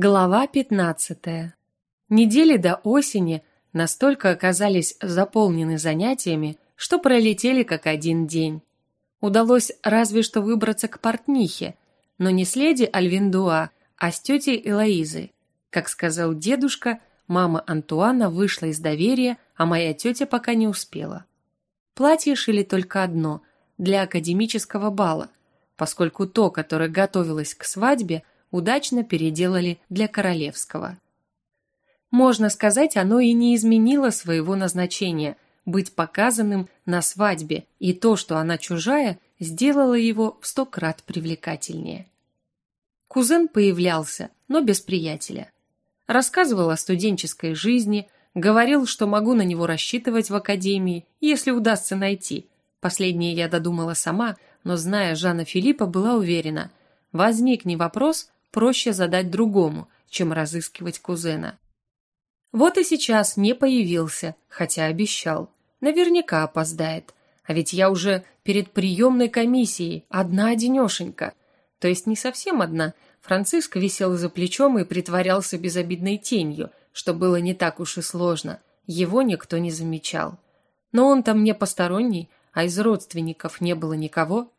Глава 15. Недели до осени настолько оказались заполнены занятиями, что пролетели как один день. Удалось разве что выбраться к портнихе, но не с леди Альвиндуа, а с тетей Элоизой. Как сказал дедушка, мама Антуана вышла из доверия, а моя тетя пока не успела. Платье шили только одно, для академического бала, поскольку то, которое готовилось к свадьбе, удачно переделали для королевского. Можно сказать, оно и не изменило своего назначения – быть показанным на свадьбе, и то, что она чужая, сделало его в сто крат привлекательнее. Кузен появлялся, но без приятеля. Рассказывал о студенческой жизни, говорил, что могу на него рассчитывать в академии, если удастся найти. Последнее я додумала сама, но, зная Жана Филиппа, была уверена. Возникни вопрос, проще задать другому, чем разыскивать кузена. Вот и сейчас не появился, хотя обещал. Наверняка опоздает. А ведь я уже перед приемной комиссией, одна-одинешенька. То есть не совсем одна. Франциск висел за плечом и притворялся безобидной тенью, что было не так уж и сложно. Его никто не замечал. Но он-то мне посторонний, а из родственников не было никого.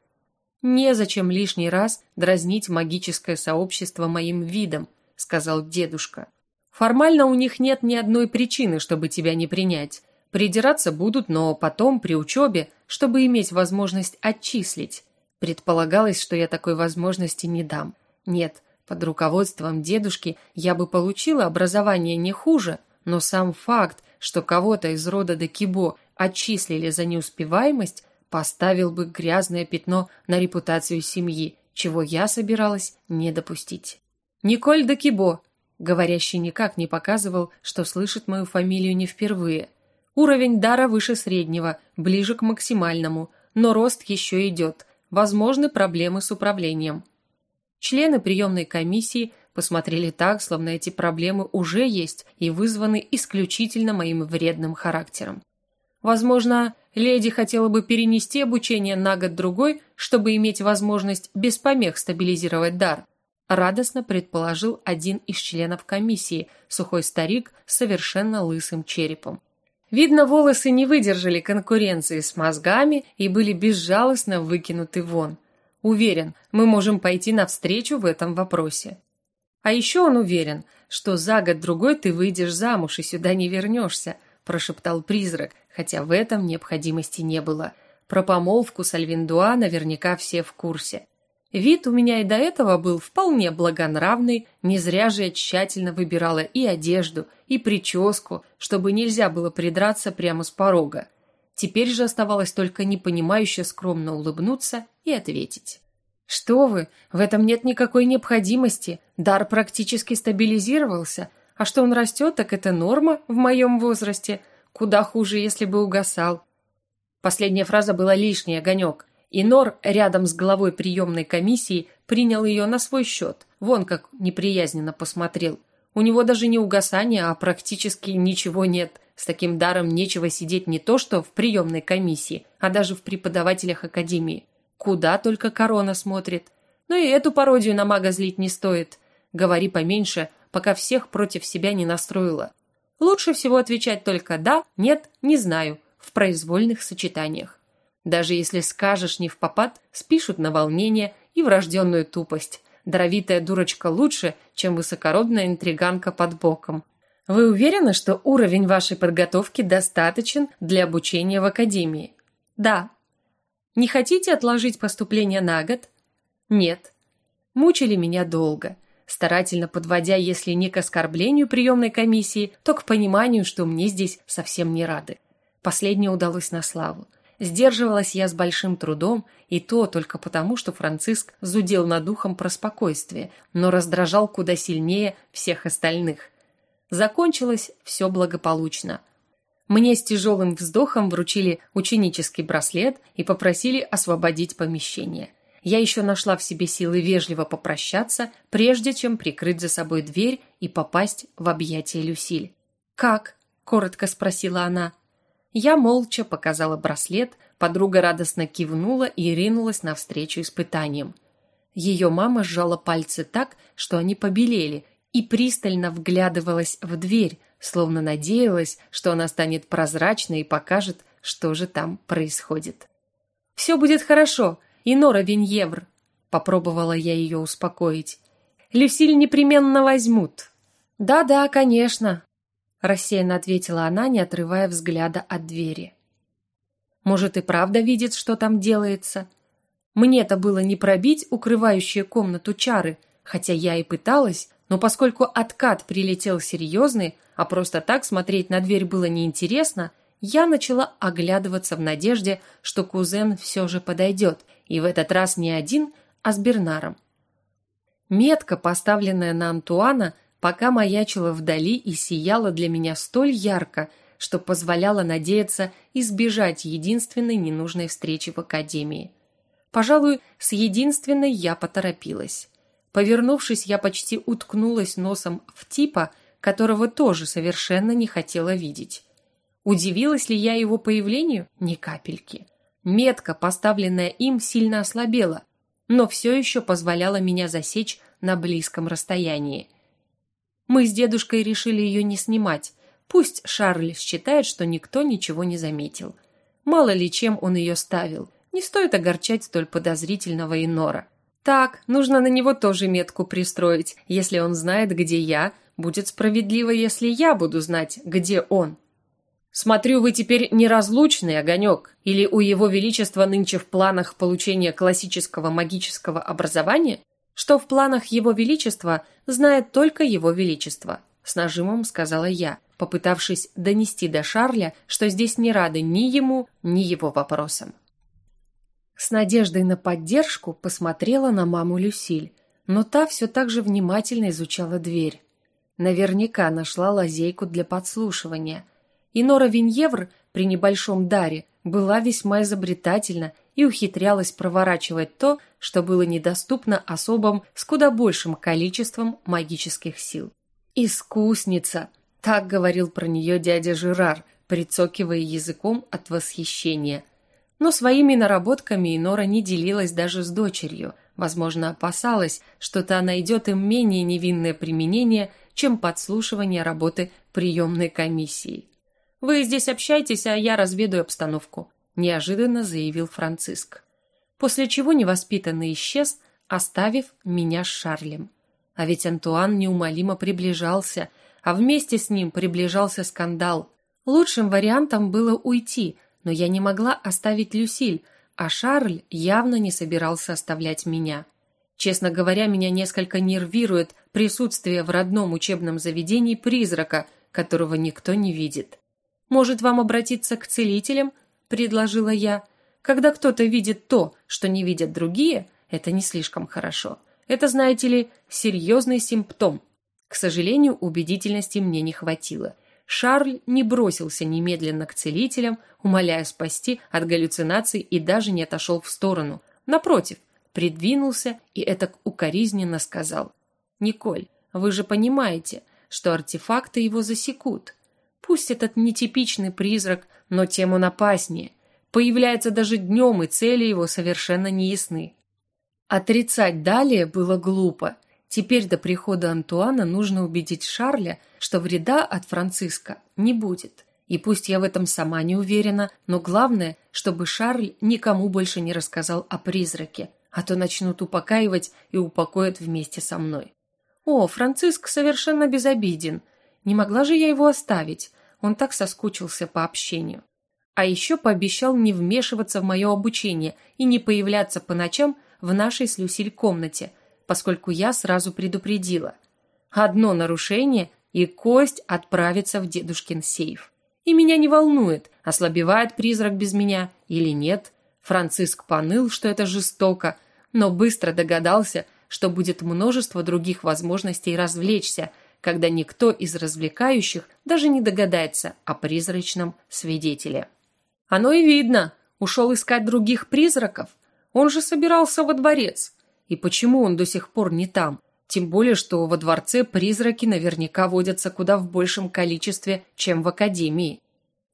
Незачем лишний раз дразнить магическое сообщество моим видом, сказал дедушка. Формально у них нет ни одной причины, чтобы тебя не принять. Придираться будут, но потом, при учебе, чтобы иметь возможность отчислить. Предполагалось, что я такой возможности не дам. Нет, под руководством дедушки я бы получила образование не хуже, но сам факт, что кого-то из рода Декибо отчислили за неуспеваемость, поставил бы грязное пятно на репутацию семьи, чего я собиралась не допустить. Николь де Кибо, говорящий никак не показывал, что слышит мою фамилию не впервые. Уровень дара выше среднего, ближе к максимальному, но рост еще идет. Возможны проблемы с управлением. Члены приемной комиссии посмотрели так, словно эти проблемы уже есть и вызваны исключительно моим вредным характером. Возможно, леди хотела бы перенести обучение на год-другой, чтобы иметь возможность без помех стабилизировать дар. Радостно предположил один из членов комиссии, сухой старик с совершенно лысым черепом. Видно, волосы не выдержали конкуренции с мозгами и были безжалостно выкинуты вон. Уверен, мы можем пойти навстречу в этом вопросе. А еще он уверен, что за год-другой ты выйдешь замуж и сюда не вернешься – прошептал призрак, хотя в этом необходимости не было. Про помолвку с Альвиндуа наверняка все в курсе. Вид у меня и до этого был вполне благонравный, не зря же я тщательно выбирала и одежду, и прическу, чтобы нельзя было придраться прямо с порога. Теперь же оставалось только непонимающе скромно улыбнуться и ответить. «Что вы, в этом нет никакой необходимости. Дар практически стабилизировался, а что он растет, так это норма в моем возрасте. Куда хуже, если бы угасал. Последняя фраза была лишний огонек. И Нор рядом с главой приемной комиссии принял ее на свой счет. Вон как неприязненно посмотрел. У него даже не угасание, а практически ничего нет. С таким даром нечего сидеть не то что в приемной комиссии, а даже в преподавателях академии. Куда только корона смотрит. Но и эту пародию на мага злить не стоит. Говори поменьше, пока всех против себя не настроила. Лучше всего отвечать только «да», «нет», «не знаю» в произвольных сочетаниях. Даже если скажешь не в попад, спишут на волнение и врожденную тупость. Даровитая дурочка лучше, чем высокородная интриганка под боком. Вы уверены, что уровень вашей подготовки достаточен для обучения в академии? Да. Не хотите отложить поступление на год? Нет. Мучили меня долго – старательно подводя, если не к оскорблению приемной комиссии, то к пониманию, что мне здесь совсем не рады. Последнее удалось на славу. Сдерживалась я с большим трудом, и то только потому, что Франциск зудел над духом про спокойствие, но раздражал куда сильнее всех остальных. Закончилось все благополучно. Мне с тяжелым вздохом вручили ученический браслет и попросили освободить помещение я еще нашла в себе силы вежливо попрощаться, прежде чем прикрыть за собой дверь и попасть в объятия Люсиль. «Как?» – коротко спросила она. Я молча показала браслет, подруга радостно кивнула и ринулась навстречу испытаниям. Ее мама сжала пальцы так, что они побелели, и пристально вглядывалась в дверь, словно надеялась, что она станет прозрачной и покажет, что же там происходит. «Все будет хорошо, и Нора Виньевр», — попробовала я ее успокоить. «Люсиль непременно возьмут». «Да-да, конечно», — рассеянно ответила она, не отрывая взгляда от двери. «Может, и правда видит, что там делается?» Мне-то было не пробить укрывающие комнату чары, хотя я и пыталась, но поскольку откат прилетел серьезный, а просто так смотреть на дверь было неинтересно, я начала оглядываться в надежде, что кузен все же подойдет, и в этот раз не один, а с Бернаром. Метка, поставленная на Антуана, пока маячила вдали и сияла для меня столь ярко, что позволяла надеяться избежать единственной ненужной встречи в академии. Пожалуй, с единственной я поторопилась. Повернувшись, я почти уткнулась носом в типа, которого тоже совершенно не хотела видеть. Удивилась ли я его появлению? Ни капельки. Метка, поставленная им, сильно ослабела, но все еще позволяла меня засечь на близком расстоянии. Мы с дедушкой решили ее не снимать. Пусть Шарль считает, что никто ничего не заметил. Мало ли чем он ее ставил. Не стоит огорчать столь подозрительного инора. Так, нужно на него тоже метку пристроить. Если он знает, где я, будет справедливо, если я буду знать, где он. Смотрю, вы теперь неразлучный огонек, или у его величества нынче в планах получения классического магического образования? Что в планах его величества, знает только его величество, с нажимом сказала я, попытавшись донести до Шарля, что здесь не рады ни ему, ни его вопросам. С надеждой на поддержку посмотрела на маму Люсиль, но та все так же внимательно изучала дверь. Наверняка нашла лазейку для подслушивания. И Нора Виньевр при небольшом даре была весьма изобретательна и ухитрялась проворачивать то, что было недоступно особам с куда большим количеством магических сил. «Искусница!» – так говорил про нее дядя Жерар, прицокивая языком от восхищения – но своими наработками Инора не делилась даже с дочерью, возможно, опасалась, что та найдет им менее невинное применение, чем подслушивание работы приемной комиссии. «Вы здесь общайтесь, а я разведаю обстановку», – неожиданно заявил Франциск. После чего невоспитанный исчез, оставив меня с Шарлем. А ведь Антуан неумолимо приближался, а вместе с ним приближался скандал. Лучшим вариантом было уйти – но я не могла оставить Люсиль, а Шарль явно не собирался оставлять меня. Честно говоря, меня несколько нервирует присутствие в родном учебном заведении призрака, которого никто не видит. «Может, вам обратиться к целителям?» – предложила я. «Когда кто-то видит то, что не видят другие, это не слишком хорошо. Это, знаете ли, серьезный симптом». К сожалению, убедительности мне не хватило – Шарль не бросился немедленно к целителям, умоляя спасти от галлюцинаций и даже не отошел в сторону. Напротив, придвинулся и это укоризненно сказал. «Николь, вы же понимаете, что артефакты его засекут. Пусть этот нетипичный призрак, но тем он опаснее. Появляется даже днем, и цели его совершенно не ясны». Отрицать далее было глупо – Теперь до прихода Антуана нужно убедить Шарля, что вреда от Франциска не будет. И пусть я в этом сама не уверена, но главное, чтобы Шарль никому больше не рассказал о призраке, а то начнут упокаивать и упокоят вместе со мной. О, Франциск совершенно безобиден. Не могла же я его оставить. Он так соскучился по общению. А еще пообещал не вмешиваться в мое обучение и не появляться по ночам в нашей с Люсиль комнате – поскольку я сразу предупредила. Одно нарушение, и кость отправится в дедушкин сейф. И меня не волнует, ослабевает призрак без меня или нет. Франциск поныл, что это жестоко, но быстро догадался, что будет множество других возможностей развлечься, когда никто из развлекающих даже не догадается о призрачном свидетеле. Оно и видно, ушел искать других призраков. Он же собирался во дворец. И почему он до сих пор не там? Тем более, что во дворце призраки наверняка водятся куда в большем количестве, чем в академии.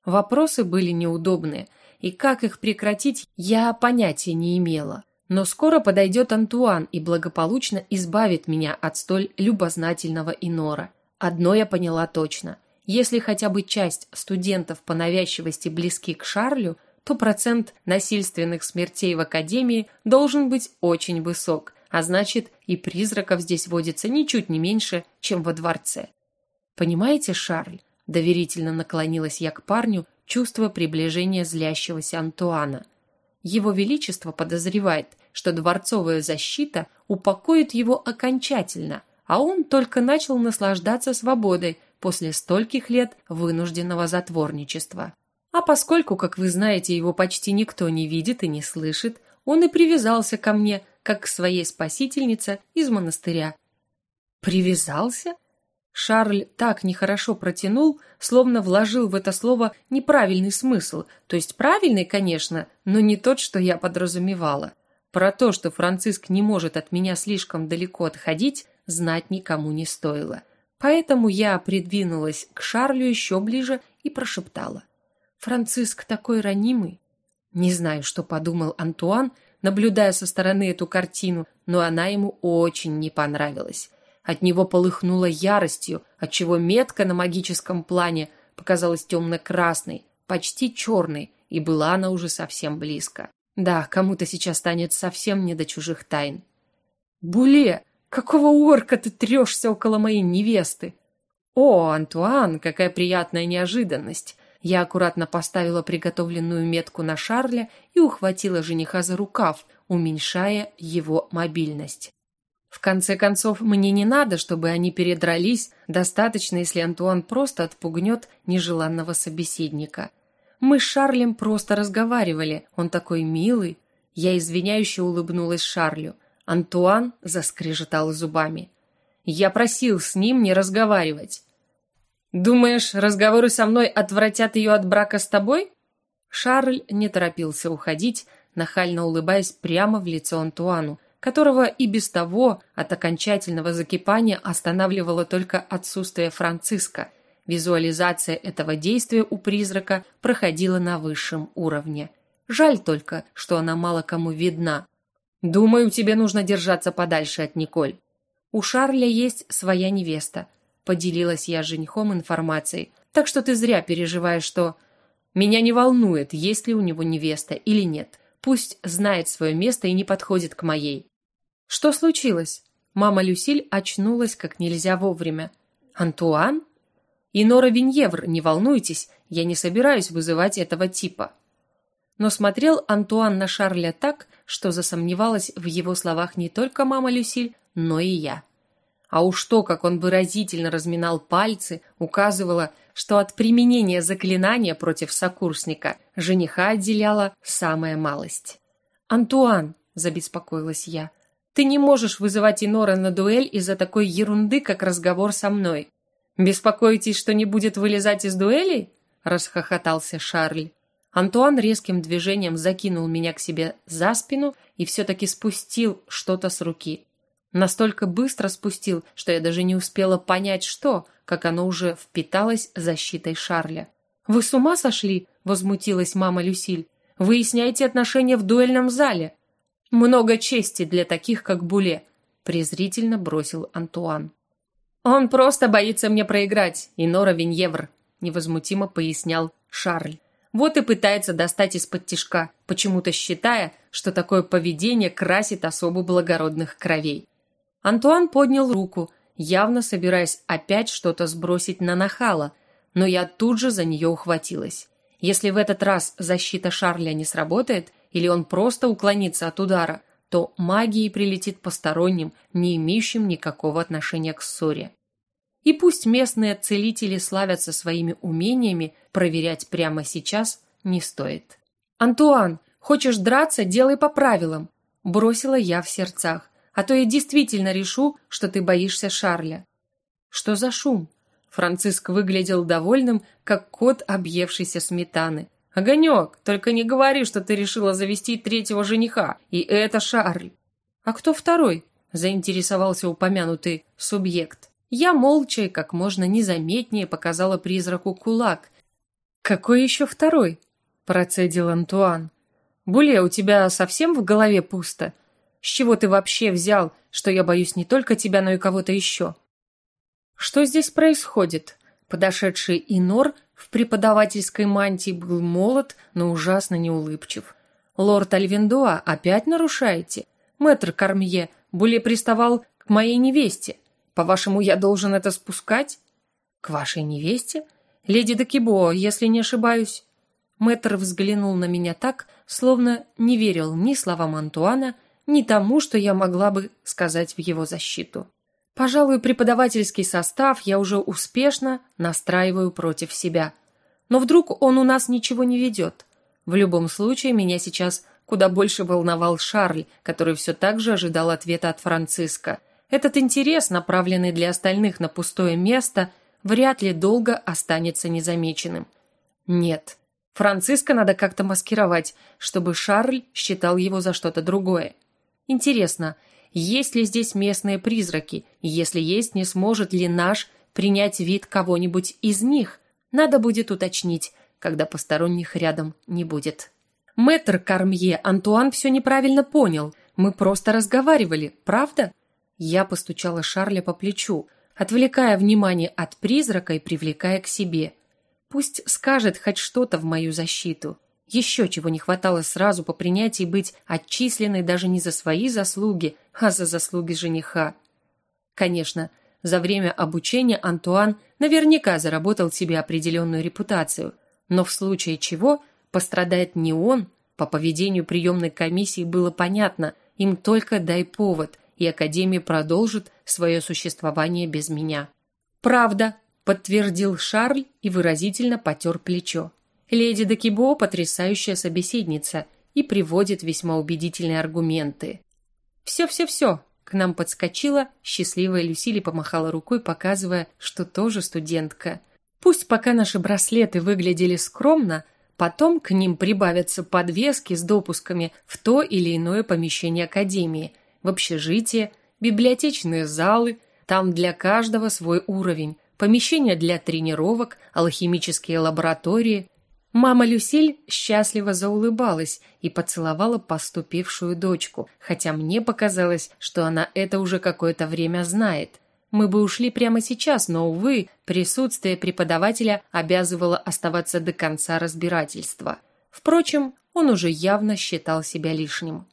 Вопросы были неудобные, и как их прекратить, я понятия не имела. Но скоро подойдет Антуан и благополучно избавит меня от столь любознательного инора. Одно я поняла точно. Если хотя бы часть студентов по навязчивости близки к Шарлю, то процент насильственных смертей в академии должен быть очень высок, а значит и призраков здесь водится ничуть не меньше, чем во дворце. Понимаете, Шарль, доверительно наклонилась я к парню, чувствуя приближение злящегося Антуана. Его Величество подозревает, что дворцовая защита упокоит его окончательно, а он только начал наслаждаться свободой после стольких лет вынужденного затворничества. А поскольку, как вы знаете, его почти никто не видит и не слышит, он и привязался ко мне, как к своей спасительнице из монастыря. Привязался? Шарль так нехорошо протянул, словно вложил в это слово неправильный смысл, то есть правильный, конечно, но не тот, что я подразумевала. Про то, что Франциск не может от меня слишком далеко отходить, знать никому не стоило. Поэтому я придвинулась к Шарлю еще ближе и прошептала. «Франциск такой ранимый». Не знаю, что подумал Антуан, наблюдая со стороны эту картину, но она ему очень не понравилась. От него полыхнуло яростью, отчего метка на магическом плане показалась темно-красной, почти черной, и была она уже совсем близко. Да, кому-то сейчас станет совсем не до чужих тайн. «Буле, какого орка ты трешься около моей невесты?» «О, Антуан, какая приятная неожиданность!» Я аккуратно поставила приготовленную метку на Шарля и ухватила жениха за рукав, уменьшая его мобильность. В конце концов, мне не надо, чтобы они передрались, достаточно, если Антуан просто отпугнет нежеланного собеседника. Мы с Шарлем просто разговаривали, он такой милый. Я извиняюще улыбнулась Шарлю. Антуан заскрежетал зубами. Я просил с ним не разговаривать. «Думаешь, разговоры со мной отвратят ее от брака с тобой?» Шарль не торопился уходить, нахально улыбаясь прямо в лицо Антуану, которого и без того от окончательного закипания останавливало только отсутствие Франциска. Визуализация этого действия у призрака проходила на высшем уровне. Жаль только, что она мало кому видна. «Думаю, тебе нужно держаться подальше от Николь. У Шарля есть своя невеста», – поделилась я женихом информацией. «Так что ты зря переживаешь, что...» «Меня не волнует, есть ли у него невеста или нет. Пусть знает свое место и не подходит к моей». «Что случилось?» Мама Люсиль очнулась как нельзя вовремя. «Антуан?» «И Нора Виньевр, не волнуйтесь, я не собираюсь вызывать этого типа». Но смотрел Антуан на Шарля так, что засомневалась в его словах не только мама Люсиль, но и я. А уж то, как он выразительно разминал пальцы, указывало, что от применения заклинания против сокурсника жениха отделяла самая малость. «Антуан», – забеспокоилась я, – ты не можешь вызывать Инора на дуэль из-за такой ерунды, как разговор со мной. Беспокоитесь, что не будет вылезать из дуэлей? расхохотался Шарль. Антуан резким движением закинул меня к себе за спину и все-таки спустил что-то с руки. Настолько быстро спустил, что я даже не успела понять, что, как оно уже впиталось защитой Шарля. «Вы с ума сошли?» – возмутилась мама Люсиль. «Выясняйте отношения в дуэльном зале. Много чести для таких, как Буле, презрительно бросил Антуан. Он просто боится мне проиграть, и Нора Виньевр, невозмутимо пояснял Шарль. Вот и пытается достать из-под тишка, почему-то считая, что такое поведение красит особо благородных кровей. Антуан поднял руку, явно собираясь опять что-то сбросить на нахала, но я тут же за нее ухватилась. Если в этот раз защита Шарля не сработает, или он просто уклонится от удара, то магией прилетит посторонним, не имеющим никакого отношения к ссоре. И пусть местные целители славятся своими умениями, проверять прямо сейчас не стоит. «Антуан, хочешь драться, делай по правилам», – бросила я в сердцах, «а то я действительно решу, что ты боишься Шарля». «Что за шум?» Франциск выглядел довольным, как кот, объевшийся сметаны. «Огонек, только не говори, что ты решила завести третьего жениха, и это Шарль». «А кто второй?» – заинтересовался упомянутый субъект. Я молча и как можно незаметнее показала призраку кулак. «Какой еще второй?» – процедил Антуан. Буле, у тебя совсем в голове пусто? С чего ты вообще взял, что я боюсь не только тебя, но и кого-то еще?» «Что здесь происходит?» Подошедший Инор в преподавательской мантии был молод, но ужасно неулыбчив. «Лорд Альвендуа, опять нарушаете? Мэтр Кармье, Буле приставал к моей невесте. По-вашему, я должен это спускать?» «К вашей невесте? Леди Декибо, если не ошибаюсь». Мэтр взглянул на меня так, словно не верил ни словам Антуана, ни тому, что я могла бы сказать в его защиту. Пожалуй, преподавательский состав я уже успешно настраиваю против себя. Но вдруг он у нас ничего не ведет. В любом случае, меня сейчас куда больше волновал Шарль, который все так же ожидал ответа от Франциска. Этот интерес, направленный для остальных на пустое место, вряд ли долго останется незамеченным. Нет, Франциска надо как-то маскировать, чтобы Шарль считал его за что-то другое. Интересно, есть ли здесь местные призраки, если есть, не сможет ли наш принять вид кого-нибудь из них. Надо будет уточнить, когда посторонних рядом не будет. Мэтр Кармье, Антуан все неправильно понял. Мы просто разговаривали, правда? Я постучала Шарля по плечу, отвлекая внимание от призрака и привлекая к себе. Пусть скажет хоть что-то в мою защиту. Еще чего не хватало сразу по принятии быть отчисленной даже не за свои заслуги, а за заслуги жениха. Конечно, за время обучения Антуан наверняка заработал себе определенную репутацию, но в случае чего пострадает не он, по поведению приемной комиссии было понятно, им только дай повод, и Академия продолжит свое существование без меня. «Правда», – подтвердил Шарль и выразительно потер плечо. Леди Декибо – потрясающая собеседница и приводит весьма убедительные аргументы. «Все-все-все!» К нам подскочила, счастливая Люсили помахала рукой, показывая, что тоже студентка. Пусть пока наши браслеты выглядели скромно, потом к ним прибавятся подвески с допусками в то или иное помещение Академии, в общежитие, библиотечные залы, там для каждого свой уровень, помещения для тренировок, алхимические лаборатории – Мама Люсиль счастливо заулыбалась и поцеловала поступившую дочку, хотя мне показалось, что она это уже какое-то время знает. Мы бы ушли прямо сейчас, но, увы, присутствие преподавателя обязывало оставаться до конца разбирательства. Впрочем, он уже явно считал себя лишним.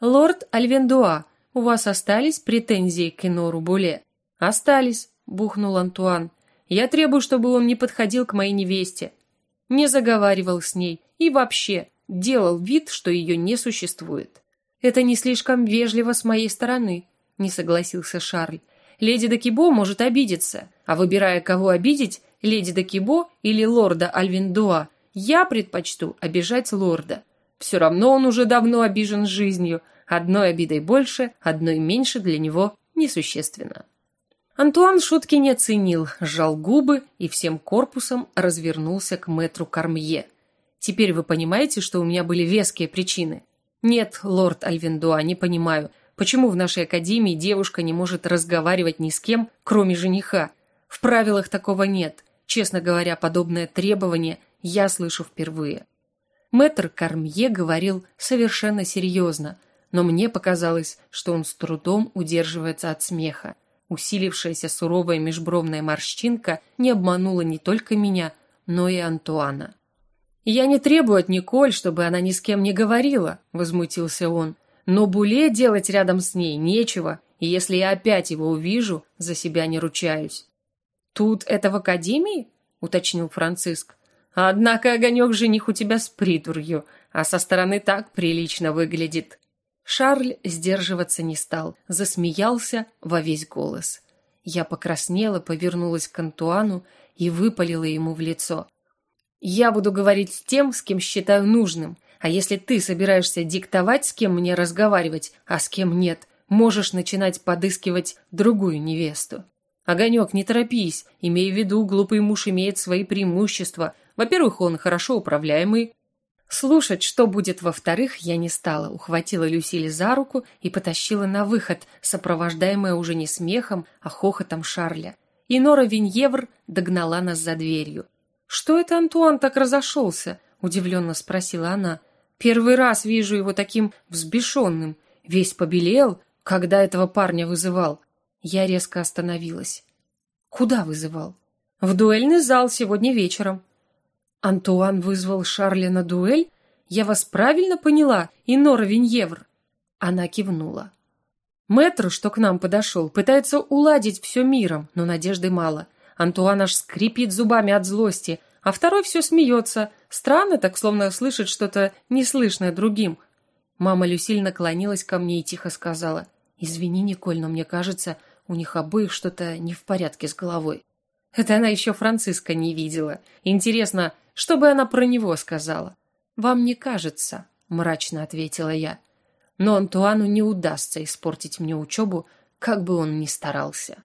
«Лорд Альвендуа, у вас остались претензии к Инору Буле?» «Остались», – бухнул Антуан. «Я требую, чтобы он не подходил к моей невесте не заговаривал с ней и вообще делал вид, что ее не существует. «Это не слишком вежливо с моей стороны», – не согласился Шарль. «Леди Дакибо может обидеться, а выбирая, кого обидеть, леди Дакибо или лорда Альвиндуа, я предпочту обижать лорда. Все равно он уже давно обижен жизнью, одной обидой больше, одной меньше для него несущественно». Антуан шутки не оценил, сжал губы и всем корпусом развернулся к мэтру Кармье. «Теперь вы понимаете, что у меня были веские причины?» «Нет, лорд Альвендуа, не понимаю, почему в нашей академии девушка не может разговаривать ни с кем, кроме жениха? В правилах такого нет. Честно говоря, подобное требование я слышу впервые». Мэтр Кармье говорил совершенно серьезно, но мне показалось, что он с трудом удерживается от смеха. Усилившаяся суровая межбровная морщинка не обманула не только меня, но и Антуана. «Я не требую от Николь, чтобы она ни с кем не говорила», – возмутился он. «Но Буле делать рядом с ней нечего, и если я опять его увижу, за себя не ручаюсь». «Тут это в академии?» – уточнил Франциск. «Однако огонек жених у тебя с придурью, а со стороны так прилично выглядит». Шарль сдерживаться не стал, засмеялся во весь голос. Я покраснела, повернулась к Антуану и выпалила ему в лицо. «Я буду говорить с тем, с кем считаю нужным, а если ты собираешься диктовать, с кем мне разговаривать, а с кем нет, можешь начинать подыскивать другую невесту. Огонек, не торопись, имей в виду, глупый муж имеет свои преимущества. Во-первых, он хорошо управляемый, Слушать, что будет во-вторых, я не стала, ухватила Люсили за руку и потащила на выход, сопровождаемая уже не смехом, а хохотом Шарля. И Нора Виньевр догнала нас за дверью. «Что это Антуан так разошелся?» – удивленно спросила она. Первый раз вижу его таким взбешенным. Весь побелел, когда этого парня вызывал. Я резко остановилась. Куда вызывал? В дуэльный зал сегодня вечером. Антуан вызвал Шарля на дуэль? Я вас правильно поняла, Инора Виньевр? Она кивнула. Мэтр, что к нам подошел, пытается уладить все миром, но надежды мало. Антуан аж скрипит зубами от злости, а второй все смеется. Странно так, словно слышит что-то неслышное другим. Мама Люсиль наклонилась ко мне и тихо сказала. «Извини, Николь, но мне кажется, у них обоих что-то не в порядке с головой». Это она еще Франциска не видела. Интересно, что бы она про него сказала? «Вам не кажется», — мрачно ответила я но Антуану не удастся испортить мне учебу, как бы он ни старался.